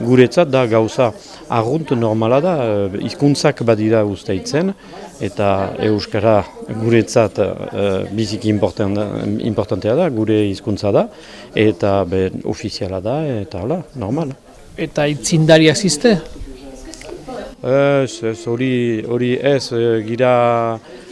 guretzat da gauza argunt normala da, eh, hizkuntzak badira usteitzen, eta Euskara guretzat uh, biziki importantea da, gure hizkuntza da, eta be, ofiziala da, eta hala, normal. Eta itzindari azizte? Ez, ez, hori, hori ez, gira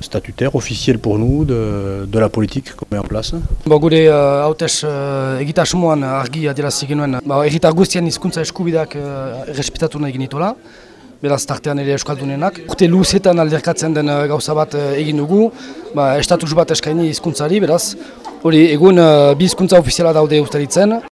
statutaire, officielle pour nous, de, de la politique qu'on met en place. Bo gure uh, hautez uh, egitasmoan argi adierazik genuen, ba, egitar guztien hizkuntza eskubideak uh, errespetatu nahi genitola, beraz tartean ere euskaldunenak. Urte luzetan alderkatzen den gauza bat egin dugu, ba, estatus bat eskaini hizkuntzari, beraz, hori egun uh, bi hizkuntza ofiziala daude ustaritzen.